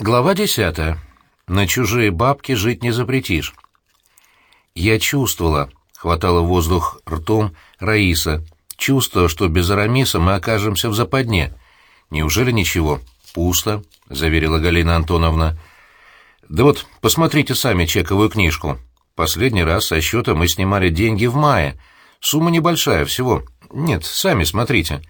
Глава десятая. На чужие бабки жить не запретишь. Я чувствовала, хватала воздух ртом Раиса, чувствовала, что без Арамиса мы окажемся в западне. Неужели ничего? Пусто, — заверила Галина Антоновна. Да вот, посмотрите сами чековую книжку. Последний раз со счета мы снимали деньги в мае. Сумма небольшая всего. Нет, сами смотрите.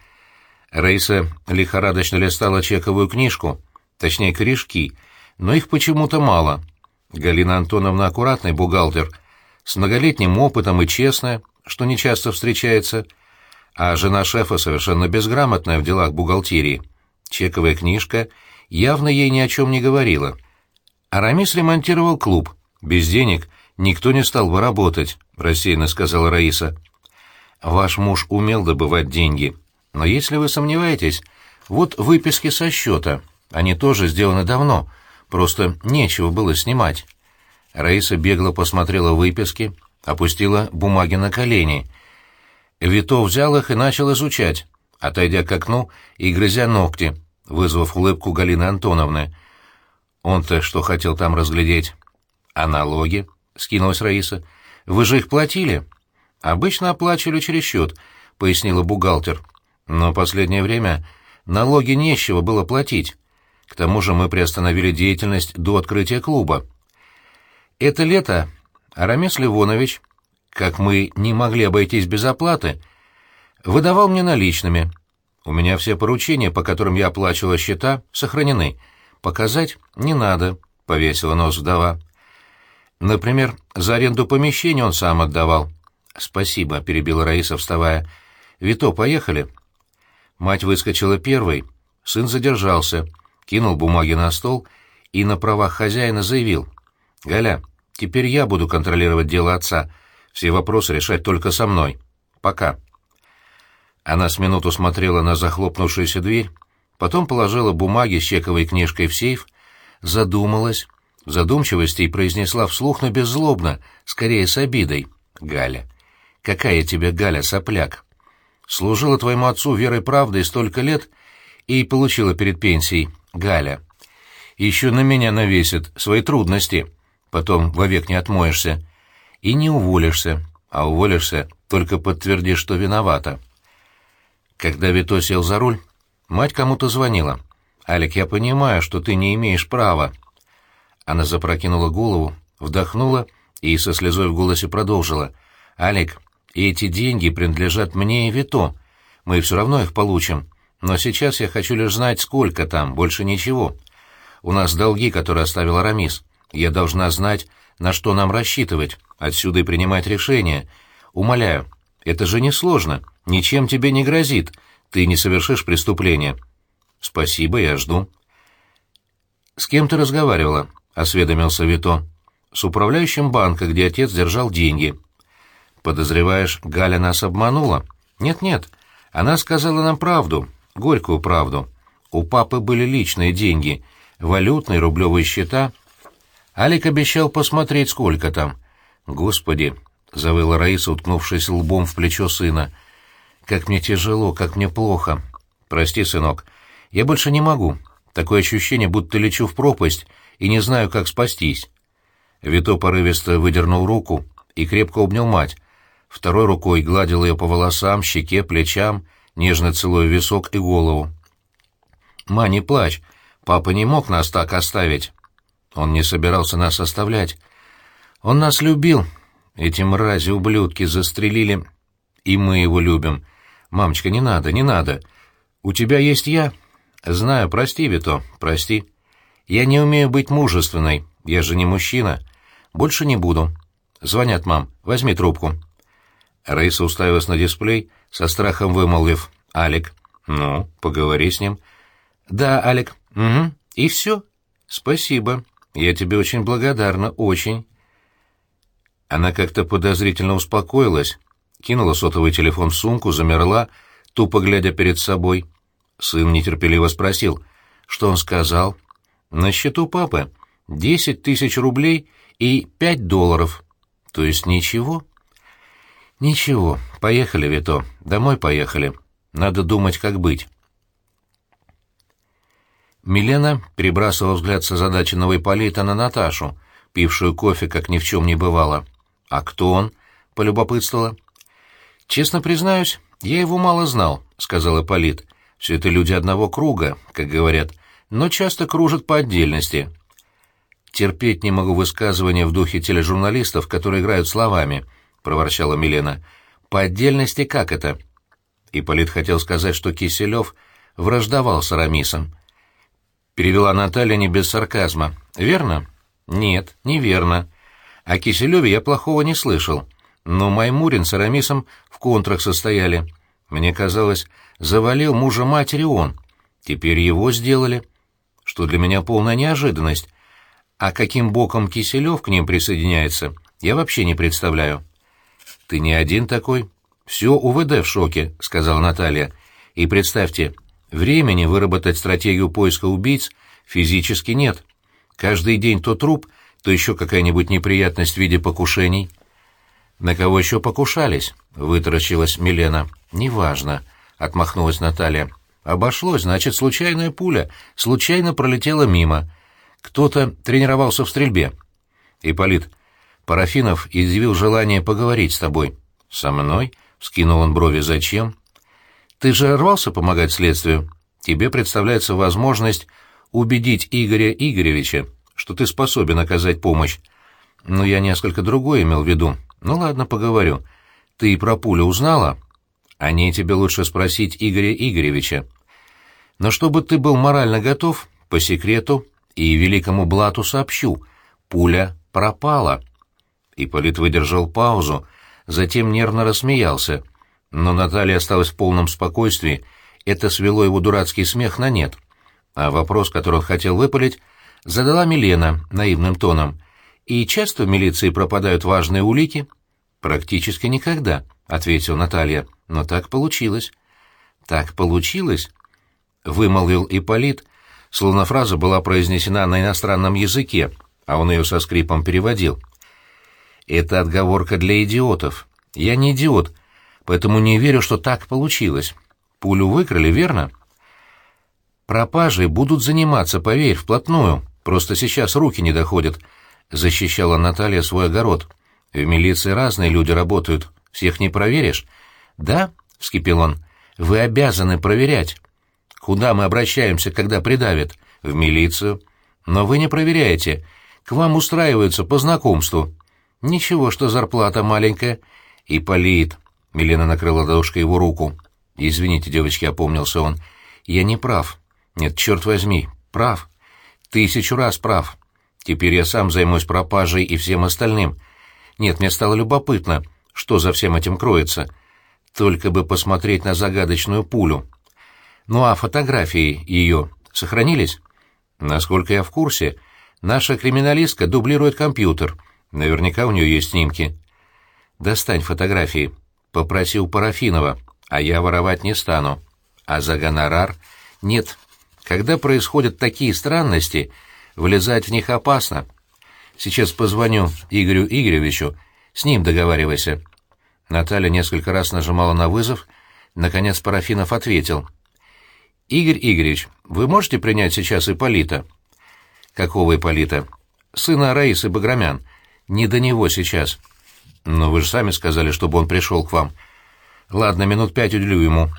Раиса лихорадочно листала чековую книжку, точнее, корешки, но их почему-то мало. Галина Антоновна аккуратный бухгалтер, с многолетним опытом и честная, что нечасто встречается, а жена шефа совершенно безграмотная в делах бухгалтерии. Чековая книжка явно ей ни о чем не говорила. Арамис ремонтировал клуб. Без денег никто не стал бы работать, рассеянно сказала Раиса. Ваш муж умел добывать деньги. Но если вы сомневаетесь, вот выписки со счета. Они тоже сделаны давно, просто нечего было снимать. Раиса бегло посмотрела выписки, опустила бумаги на колени. Вито взял их и начал изучать, отойдя к окну и грызя ногти, вызвав улыбку Галины Антоновны. Он-то что хотел там разглядеть? «А налоги?» — скинулась Раиса. «Вы же их платили?» «Обычно оплачивали через счет», — пояснила бухгалтер. Но последнее время налоги нечего было платить. К тому же мы приостановили деятельность до открытия клуба. Это лето Арамес Ливонович, как мы не могли обойтись без оплаты, выдавал мне наличными. У меня все поручения, по которым я оплачивала счета, сохранены. Показать не надо, — повесила нос вдова. Например, за аренду помещения он сам отдавал. — Спасибо, — перебила Раиса, вставая. — Вито, поехали. Мать выскочила первой, сын задержался, кинул бумаги на стол и на правах хозяина заявил. «Галя, теперь я буду контролировать дело отца, все вопросы решать только со мной. Пока». Она с минуту смотрела на захлопнувшуюся дверь, потом положила бумаги с чековой книжкой в сейф, задумалась, в задумчивости и произнесла вслух, но беззлобно, скорее с обидой. «Галя, какая тебе Галя, сопляк!» служила твоему отцу верой правдой столько лет и получила перед пенсией, Галя. Еще на меня навесят свои трудности, потом вовек не отмоешься. И не уволишься, а уволишься, только подтвердишь, что виновата. Когда Вито сел за руль, мать кому-то звонила. «Алик, я понимаю, что ты не имеешь права». Она запрокинула голову, вдохнула и со слезой в голосе продолжила. «Алик, эти деньги принадлежат мне и Вито. Мы все равно их получим. Но сейчас я хочу лишь знать, сколько там, больше ничего. У нас долги, которые оставил Арамис. Я должна знать, на что нам рассчитывать, отсюда и принимать решения. Умоляю, это же несложно, ничем тебе не грозит, ты не совершишь преступления. Спасибо, я жду. С кем ты разговаривала? — осведомился Вито. С управляющим банка, где отец держал деньги. Подозреваешь, Галя нас обманула? Нет-нет, она сказала нам правду, горькую правду. У папы были личные деньги, валютные рублевые счета. Алик обещал посмотреть, сколько там. Господи, — завыла Раиса, уткнувшись лбом в плечо сына. «Как мне тяжело, как мне плохо. Прости, сынок, я больше не могу. Такое ощущение, будто лечу в пропасть и не знаю, как спастись». Вито порывисто выдернул руку и крепко обнял мать, второй рукой гладил ее по волосам, щеке, плечам, нежно целуя висок и голову. «Ма, не плачь, папа не мог нас так оставить. Он не собирался нас оставлять. Он нас любил. Эти мрази-ублюдки застрелили, и мы его любим. Мамочка, не надо, не надо. У тебя есть я. Знаю, прости, Вито, прости. Я не умею быть мужественной, я же не мужчина. Больше не буду. Звонят, мам, возьми трубку». Раиса уставилась на дисплей, со страхом вымолвив. «Алик». «Ну, поговори с ним». «Да, Алик». «Угу. И все?» «Спасибо. Я тебе очень благодарна, очень». Она как-то подозрительно успокоилась, кинула сотовый телефон в сумку, замерла, тупо глядя перед собой. Сын нетерпеливо спросил, что он сказал. «На счету папы десять тысяч рублей и пять долларов. То есть ничего?» «Ничего, поехали, Вито, домой поехали. Надо думать, как быть». Милена перебрасывала взгляд с озадаченного Ипполита на Наташу, пившую кофе, как ни в чем не бывало. «А кто он?» — полюбопытствовала. «Честно признаюсь, я его мало знал», — сказал Ипполит. «Все это люди одного круга, как говорят, но часто кружат по отдельности». «Терпеть не могу высказывания в духе тележурналистов, которые играют словами», — проворчала Милена. «По отдельности как это?» Ипполит хотел сказать, что Киселев враждовал с Арамисом. Перевела Наталья не без сарказма. «Верно?» «Нет, неверно. О Киселеве я плохого не слышал. Но Маймурин с Арамисом в контрах состояли. Мне казалось, завалил мужа матери он. Теперь его сделали. Что для меня полная неожиданность. А каким боком Киселев к ним присоединяется, я вообще не представляю». «Ты не один такой?» «Все УВД в шоке», — сказала Наталья. «И представьте, времени выработать стратегию поиска убийц физически нет. Каждый день то труп, то еще какая-нибудь неприятность в виде покушений». «На кого еще покушались?» — вытаращилась Милена. «Неважно», — отмахнулась Наталья. «Обошлось, значит, случайная пуля, случайно пролетела мимо. Кто-то тренировался в стрельбе». «Ипполит, Парафинов изъявил желание поговорить с тобой». «Со мной?» — вскинул он брови. «Зачем?» «Ты же рвался помогать следствию. Тебе представляется возможность убедить Игоря Игоревича, что ты способен оказать помощь. Но я несколько другое имел в виду. Ну ладно, поговорю. Ты про пулю узнала? О ней тебе лучше спросить Игоря Игоревича. Но чтобы ты был морально готов, по секрету и великому блату сообщу. Пуля пропала». Ипполит выдержал паузу, — затем нервно рассмеялся. Но Наталья осталась в полном спокойствии, это свело его дурацкий смех на нет. А вопрос, который он хотел выпалить, задала Милена наивным тоном. «И часто в милиции пропадают важные улики?» «Практически никогда», — ответила Наталья. «Но так получилось». «Так получилось?» — вымолвил Ипполит, словно фраза была произнесена на иностранном языке, а он ее со скрипом переводил. Это отговорка для идиотов. Я не идиот, поэтому не верю, что так получилось. Пулю выкрали, верно? Пропажей будут заниматься, поверь, вплотную. Просто сейчас руки не доходят. Защищала Наталья свой огород. В милиции разные люди работают. Всех не проверишь. Да, — вскипел он, — вы обязаны проверять. Куда мы обращаемся, когда придавят? В милицию. Но вы не проверяете. К вам устраиваются по знакомству. «Ничего, что зарплата маленькая». «Ипполит», — Милена накрыла ладошкой его руку. «Извините, девочки», — опомнился он. «Я не прав. Нет, черт возьми, прав. Тысячу раз прав. Теперь я сам займусь пропажей и всем остальным. Нет, мне стало любопытно, что за всем этим кроется. Только бы посмотреть на загадочную пулю. Ну а фотографии ее сохранились? Насколько я в курсе, наша криминалистка дублирует компьютер — Наверняка у нее есть снимки. Достань фотографии. Попроси у Парафинова, а я воровать не стану. А за гонорар? Нет. Когда происходят такие странности, влезать в них опасно. Сейчас позвоню Игорю Игоревичу, с ним договаривайся. Наталья несколько раз нажимала на вызов, наконец Парафинов ответил. «Игорь Игоревич, вы можете принять сейчас Ипполита?» «Какого Ипполита?» «Сына Раисы Баграмян. Не до него сейчас. Но вы же сами сказали, чтобы он пришел к вам. Ладно, минут пять уделю ему.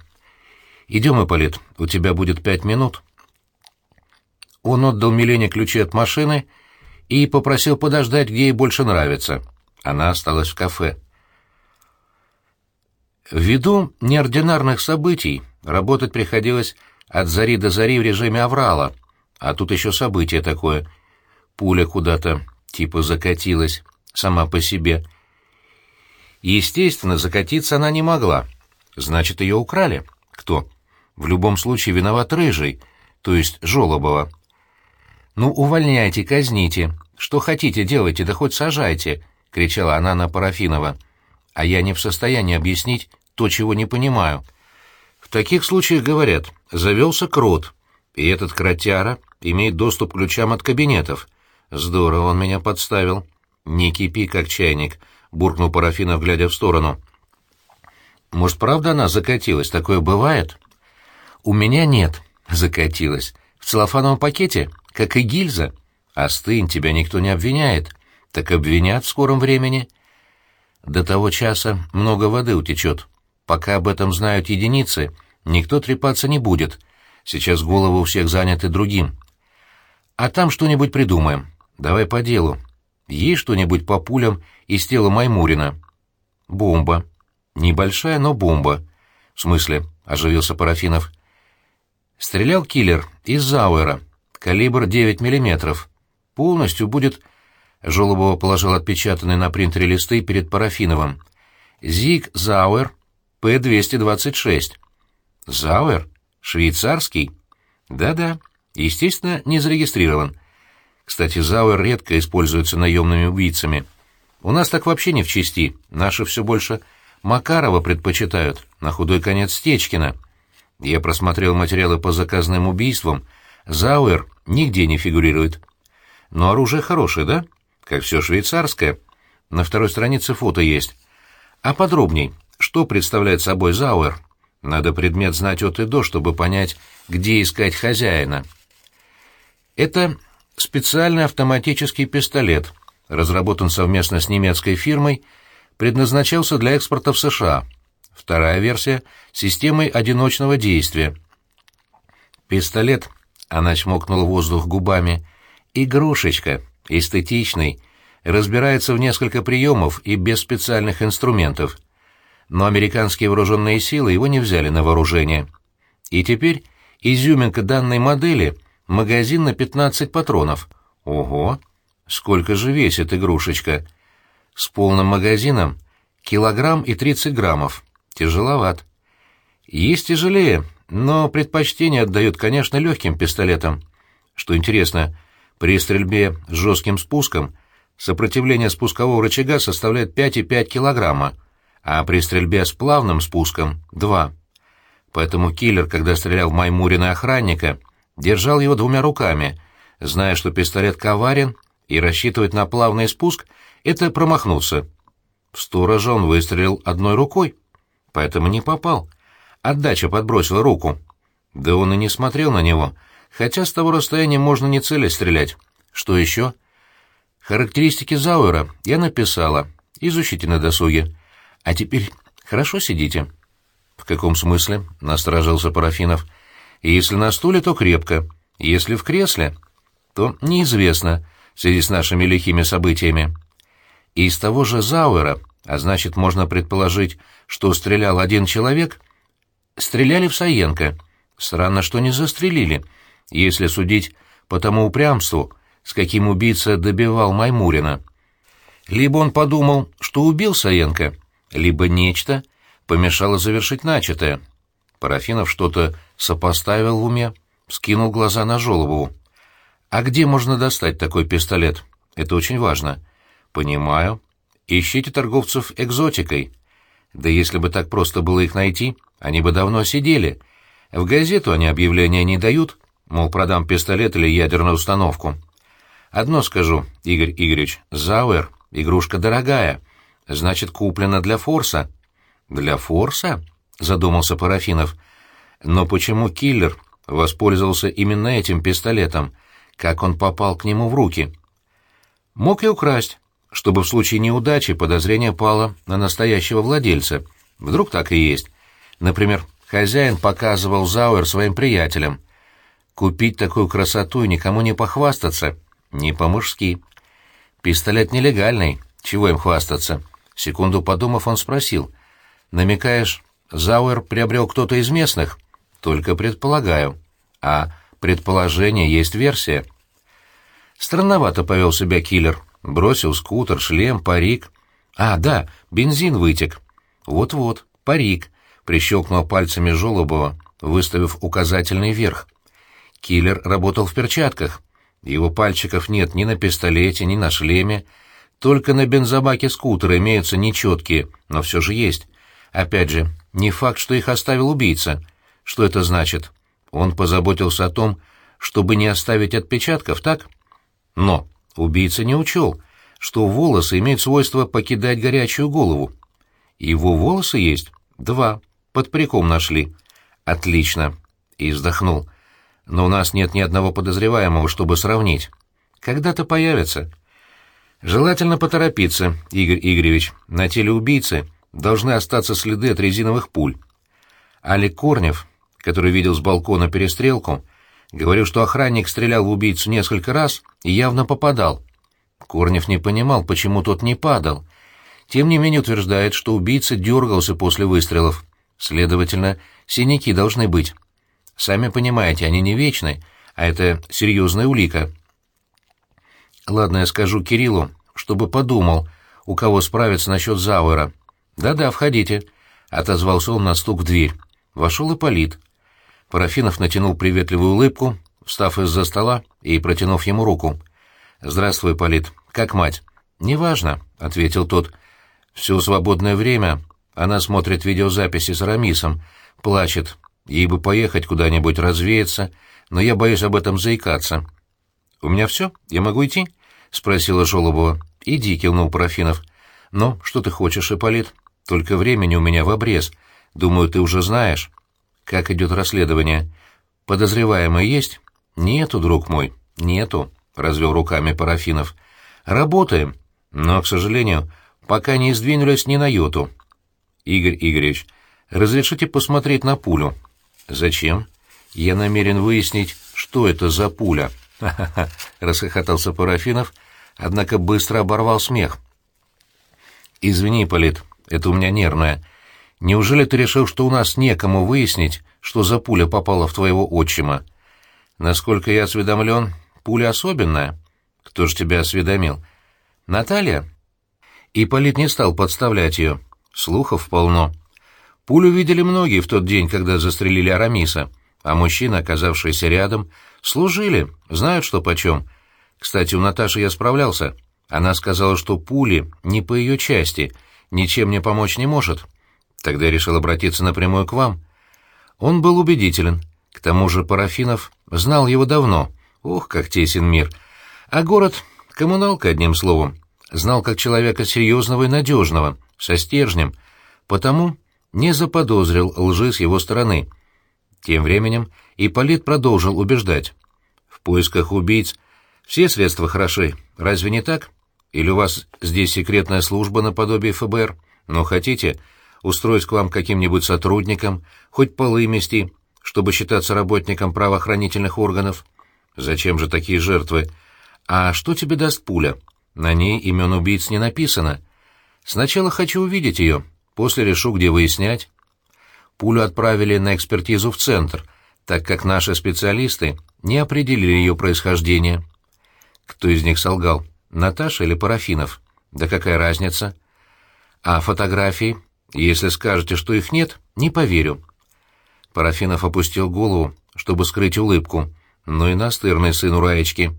Идем, Ипполит, у тебя будет пять минут. Он отдал Милене ключи от машины и попросил подождать, где ей больше нравится. Она осталась в кафе. Ввиду неординарных событий работать приходилось от зари до зари в режиме аврала, а тут еще событие такое. Пуля куда-то типа закатилась сама по себе. Естественно, закатиться она не могла. Значит, ее украли. Кто? В любом случае виноват Рыжий, то есть Жолобова. «Ну, увольняйте, казните. Что хотите, делайте, да хоть сажайте», — кричала она на Парафинова. «А я не в состоянии объяснить то, чего не понимаю. В таких случаях говорят, завелся крот, и этот кротяра имеет доступ к ключам от кабинетов». Здорово он меня подставил. Не кипи, как чайник, буркнул Парафинов, глядя в сторону. Может, правда она закатилась? Такое бывает? У меня нет, закатилась. В целлофановом пакете, как и гильза. Остынь, тебя никто не обвиняет. Так обвинят в скором времени. До того часа много воды утечет. Пока об этом знают единицы, никто трепаться не будет. Сейчас головы у всех заняты другим. А там что-нибудь придумаем. Давай по делу. Есть что-нибудь по пулям из тела Маймурина? Бомба. Небольшая, но бомба. В смысле? Оживился Парафинов. Стрелял киллер из Зауэра. Калибр 9 миллиметров. Полностью будет... Жолобова положил отпечатанные на принтере листы перед Парафиновым. Зиг Зауэр П-226. Зауэр? Швейцарский? Да-да. Естественно, не зарегистрирован. Кстати, Зауэр редко используется наемными убийцами. У нас так вообще не в чести. Наши все больше Макарова предпочитают, на худой конец Стечкина. Я просмотрел материалы по заказным убийствам. Зауэр нигде не фигурирует. Но оружие хорошее, да? Как все швейцарское. На второй странице фото есть. А подробней, что представляет собой Зауэр? Надо предмет знать от и до, чтобы понять, где искать хозяина. Это специальный автоматический пистолет, разработан совместно с немецкой фирмой, предназначался для экспорта в США. Вторая версия — системой одиночного действия. Пистолет, она чмокнула воздух губами, игрушечка, эстетичный, разбирается в несколько приемов и без специальных инструментов. Но американские вооруженные силы его не взяли на вооружение. И теперь изюминка данной модели — Магазин на 15 патронов. Ого! Сколько же весит игрушечка? С полным магазином килограмм и 30 граммов. Тяжеловат. Есть тяжелее, но предпочтение отдают, конечно, легким пистолетам. Что интересно, при стрельбе с жестким спуском сопротивление спускового рычага составляет 5,5 килограмма, а при стрельбе с плавным спуском — 2. Поэтому киллер, когда стрелял в Маймурина охранника, держал его двумя руками, зная, что пистолет коварен, и рассчитывать на плавный спуск — это промахнуться. В сторожа он выстрелил одной рукой, поэтому не попал. Отдача подбросила руку. Да он и не смотрел на него, хотя с того расстояния можно не целясь стрелять. Что еще? Характеристики Зауэра я написала. Изучите на досуге. А теперь хорошо сидите. В каком смысле? — насторожился Парафинов. — если на стуле, то крепко. Если в кресле, то неизвестно в связи с нашими лихими событиями. Из того же Зауэра, а значит, можно предположить, что стрелял один человек, стреляли в Саенко. Странно, что не застрелили, если судить по тому упрямству, с каким убийца добивал Маймурина. Либо он подумал, что убил Саенко, либо нечто помешало завершить начатое. Парафинов что-то сопоставил в уме, скинул глаза на Жолобову. «А где можно достать такой пистолет? Это очень важно». «Понимаю. Ищите торговцев экзотикой. Да если бы так просто было их найти, они бы давно сидели. В газету они объявления не дают, мол, продам пистолет или ядерную установку. Одно скажу, Игорь Игоревич, Зауэр — игрушка дорогая, значит, куплена для форса». «Для форса?» — задумался Парафинов — но почему киллер воспользовался именно этим пистолетом? Как он попал к нему в руки? Мог и украсть, чтобы в случае неудачи подозрение пало на настоящего владельца. Вдруг так и есть. Например, хозяин показывал Зауэр своим приятелям. Купить такую красоту и никому не похвастаться — не по-мужски. Пистолет нелегальный, чего им хвастаться? Секунду подумав, он спросил. «Намекаешь, Зауэр приобрел кто-то из местных?» Только предполагаю. А предположение есть версия. Странновато повел себя киллер. Бросил скутер, шлем, парик. А, да, бензин вытек. Вот-вот, парик. Прищелкнул пальцами Жолобова, выставив указательный вверх. Киллер работал в перчатках. Его пальчиков нет ни на пистолете, ни на шлеме. Только на бензобаке скутера имеются нечеткие, но все же есть. Опять же, не факт, что их оставил убийца — что это значит? Он позаботился о том, чтобы не оставить отпечатков, так? Но убийца не учел, что волосы имеют свойство покидать горячую голову. Его волосы есть? Два. Под париком нашли. Отлично. И вздохнул. но у нас нет ни одного подозреваемого, чтобы сравнить. Когда-то появится. Желательно поторопиться, Игорь Игоревич. На теле убийцы должны остаться следы от резиновых пуль. Алик Корнев, который видел с балкона перестрелку, говорил, что охранник стрелял в убийцу несколько раз и явно попадал. Корнев не понимал, почему тот не падал. Тем не менее утверждает, что убийца дергался после выстрелов. Следовательно, синяки должны быть. Сами понимаете, они не вечны, а это серьезная улика. Ладно, я скажу Кириллу, чтобы подумал, у кого справиться насчет Зауэра. «Да-да, входите», — отозвался он на стук в дверь. Вошел Ипполит. Парафинов натянул приветливую улыбку, встав из-за стола и протянув ему руку. «Здравствуй, Ипполит. Как мать?» «Неважно», — ответил тот. «Все свободное время она смотрит видеозаписи с Рамисом, плачет. Ей бы поехать куда-нибудь развеяться, но я боюсь об этом заикаться». «У меня все? Я могу идти?» — спросила Жолобова. «Иди», — кивнул Парафинов. «Ну, что ты хочешь, Ипполит? Только времени у меня в обрез. Думаю, ты уже знаешь. Как идет расследование? Подозреваемый есть?» «Нету, друг мой, нету», — развел руками Парафинов. «Работаем, но, к сожалению, пока не сдвинулись ни на йоту». «Игорь Игоревич, разрешите посмотреть на пулю?» «Зачем?» «Я намерен выяснить, что это за пуля». «Ха-ха-ха», — расхохотался Парафинов, однако быстро оборвал смех. «Извини, Полит, это у меня нервное. Неужели ты решил, что у нас некому выяснить, что за пуля попала в твоего отчима? Насколько я осведомлен, пуля особенная. Кто ж тебя осведомил? Наталья?» И Полит не стал подставлять ее. Слухов полно. Пулю видели многие в тот день, когда застрелили Арамиса, а мужчины, оказавшиеся рядом, служили, знают, что почем. Кстати, у Наташи я справлялся. Она сказала, что пули не по ее части, ничем мне помочь не может. Тогда я решил обратиться напрямую к вам. Он был убедителен. К тому же Парафинов знал его давно. Ох, как тесен мир. А город — коммуналка, одним словом. Знал как человека серьезного и надежного, со стержнем, потому не заподозрил лжи с его стороны. Тем временем Ипполит продолжил убеждать. «В поисках убийц все средства хороши, разве не так? Или у вас здесь секретная служба наподобие ФБР? Но хотите устроить к вам каким-нибудь сотрудникам, хоть полы мести, чтобы считаться работником правоохранительных органов? Зачем же такие жертвы? А что тебе даст пуля? На ней имен убийц не написано. Сначала хочу увидеть ее, после решу, где выяснять. Пулю отправили на экспертизу в центр, так как наши специалисты не определили ее происхождение. Кто из них солгал, Наташа или Парафинов? Да какая разница? А фотографии? Если скажете, что их нет, не поверю. Парафинов опустил голову, чтобы скрыть улыбку. Ну и настырный сын у Раечки.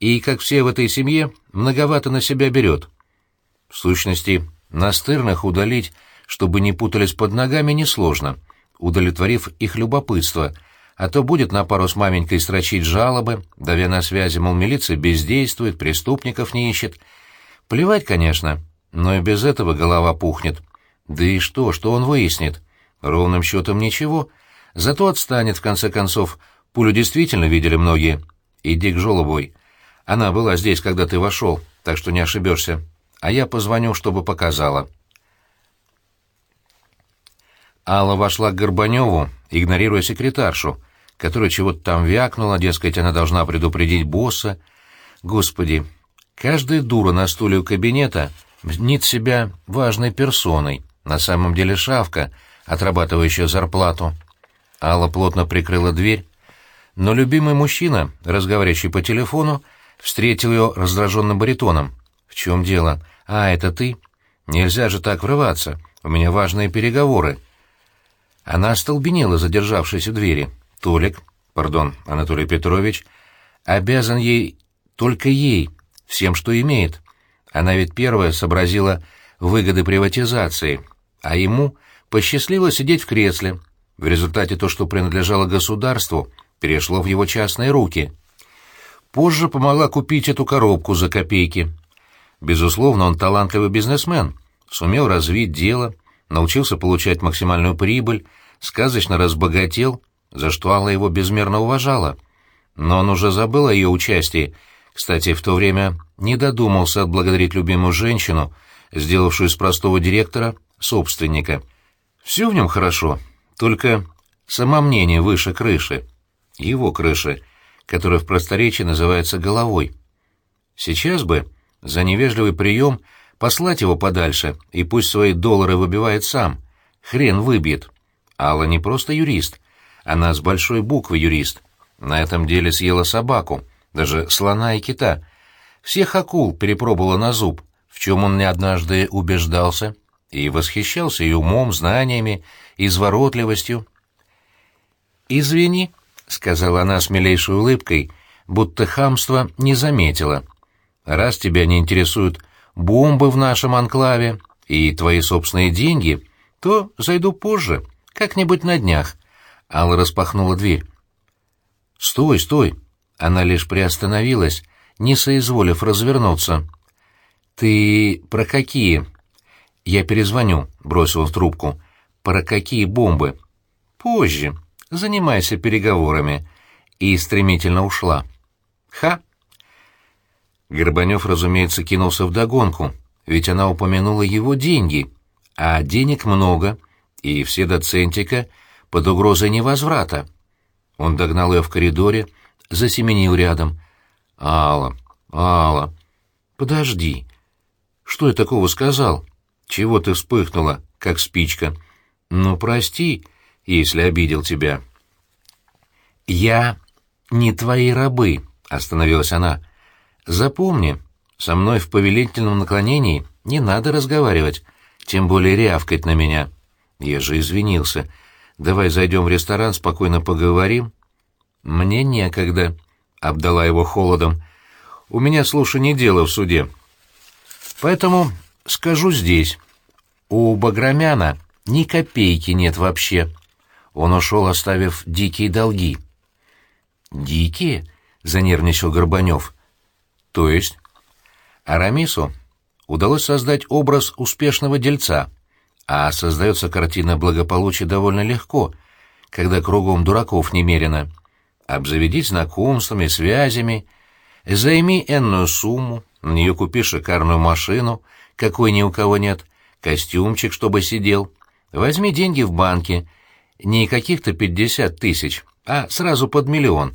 И, как все в этой семье, многовато на себя берет. В сущности, настырных удалить, чтобы не путались под ногами, несложно, удовлетворив их любопытство, а то будет на пару с маменькой строчить жалобы, давя на связи, мол, милиция бездействует, преступников не ищет. Плевать, конечно, но и без этого голова пухнет. Да и что, что он выяснит? Ровным счетом ничего. Зато отстанет, в конце концов. Пулю действительно видели многие. Иди к Жолобой. Она была здесь, когда ты вошел, так что не ошибешься а я позвоню, чтобы показала». Алла вошла к Горбаневу, игнорируя секретаршу, которая чего-то там вякнула, дескать, она должна предупредить босса. Господи, каждая дура на стуле у кабинета мнит себя важной персоной, на самом деле шавка, отрабатывающая зарплату. Алла плотно прикрыла дверь, но любимый мужчина, разговаривающий по телефону, встретил ее раздраженным баритоном. «В чем дело? «А, это ты? Нельзя же так врываться. У меня важные переговоры». Она остолбенела, задержавшись у двери. Толик, пардон, Анатолий Петрович, обязан ей, только ей, всем, что имеет. Она ведь первая сообразила выгоды приватизации, а ему посчастливилось сидеть в кресле. В результате то, что принадлежало государству, перешло в его частные руки. Позже помогла купить эту коробку за копейки. Безусловно, он талантливый бизнесмен, сумел развить дело, научился получать максимальную прибыль, сказочно разбогател, за что Алла его безмерно уважала. Но он уже забыл о ее участии. Кстати, в то время не додумался отблагодарить любимую женщину, сделавшую из простого директора собственника. Все в нем хорошо, только самомнение выше крыши. Его крыши, которая в просторечии называется головой. Сейчас бы за невежливый прием послать его подальше, и пусть свои доллары выбивает сам. Хрен выбьет. Алла не просто юрист, она с большой буквы юрист. На этом деле съела собаку, даже слона и кита. Всех акул перепробовала на зуб, в чем он не однажды убеждался, и восхищался и умом, знаниями, изворотливостью. «Извини», — сказала она с милейшей улыбкой, будто хамство не заметила. «Раз тебя не интересуют бомбы в нашем анклаве и твои собственные деньги, то зайду позже, как-нибудь на днях». Алла распахнула дверь. «Стой, стой!» Она лишь приостановилась, не соизволив развернуться. «Ты про какие?» «Я перезвоню», — бросил в трубку. «Про какие бомбы?» «Позже. Занимайся переговорами». И стремительно ушла. «Ха!» Горбанев, разумеется, кинулся вдогонку, ведь она упомянула его деньги, а денег много, и все до центика под угрозой невозврата. Он догнал ее в коридоре, засеменил рядом. «Алла, Алла, подожди. Что я такого сказал? Чего ты вспыхнула, как спичка? Ну, прости, если обидел тебя». «Я не твои рабы», — остановилась она. «Запомни, со мной в повелительном наклонении не надо разговаривать, тем более рявкать на меня». Я же извинился — Давай зайдем в ресторан, спокойно поговорим. Мне некогда, — обдала его холодом. У меня слушание дела в суде. Поэтому скажу здесь. У Баграмяна ни копейки нет вообще. Он ушел, оставив дикие долги. «Дикие?» — занервничал Горбанев. «То есть?» Арамису удалось создать образ успешного дельца — а создается картина благополучия довольно легко, когда кругом дураков немерено. Обзаведись знакомствами, связями, займи энную сумму, на нее купи шикарную машину, какой ни у кого нет, костюмчик, чтобы сидел. Возьми деньги в банке, не каких-то пятьдесят тысяч, а сразу под миллион.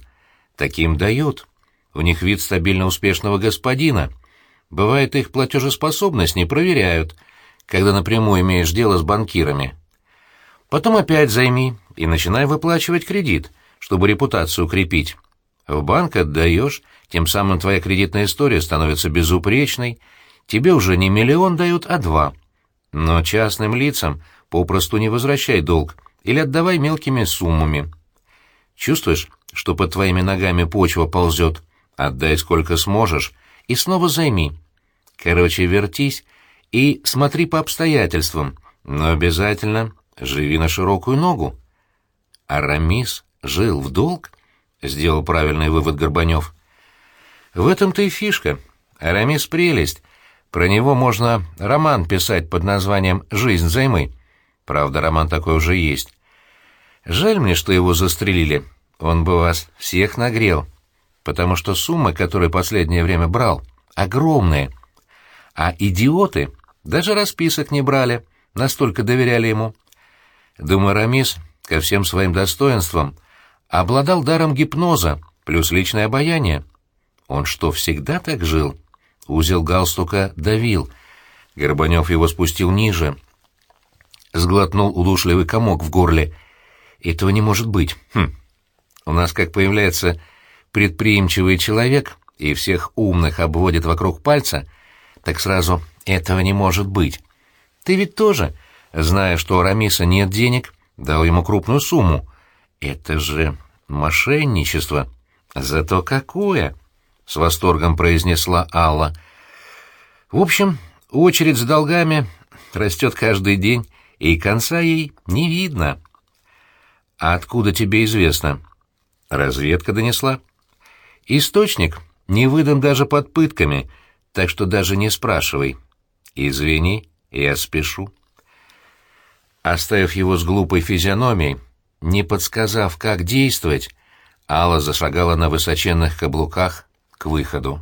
Таким дают. У них вид стабильно успешного господина. Бывает, их платежеспособность не проверяют — когда напрямую имеешь дело с банкирами. Потом опять займи и начинай выплачивать кредит, чтобы репутацию укрепить. В банк отдаешь, тем самым твоя кредитная история становится безупречной, тебе уже не миллион дают, а два. Но частным лицам попросту не возвращай долг или отдавай мелкими суммами. Чувствуешь, что под твоими ногами почва ползет? Отдай сколько сможешь и снова займи. Короче, вертись и смотри по обстоятельствам, но обязательно живи на широкую ногу. Арамис жил в долг? Сделал правильный вывод Горбанев. В этом-то и фишка. Арамис — прелесть. Про него можно роман писать под названием «Жизнь займы». Правда, роман такой уже есть. Жаль мне, что его застрелили. Он бы вас всех нагрел. Потому что суммы, которые последнее время брал, огромные. А идиоты даже расписок не брали, настолько доверяли ему. Думаю, Рамис ко всем своим достоинствам обладал даром гипноза, плюс личное обаяние. Он что, всегда так жил? Узел галстука давил. Горбанев его спустил ниже. Сглотнул удушливый комок в горле. Этого не может быть. Хм. У нас как появляется предприимчивый человек и всех умных обводит вокруг пальца, так сразу этого не может быть. Ты ведь тоже, зная, что у Рамиса нет денег, дал ему крупную сумму. Это же мошенничество. Зато какое! С восторгом произнесла Алла. В общем, очередь с долгами растет каждый день, и конца ей не видно. А откуда тебе известно? Разведка донесла. Источник не выдан даже под пытками, так что даже не спрашивай. «Извини, я спешу». Оставив его с глупой физиономией, Не подсказав, как действовать, Алла зашагала на высоченных каблуках к выходу.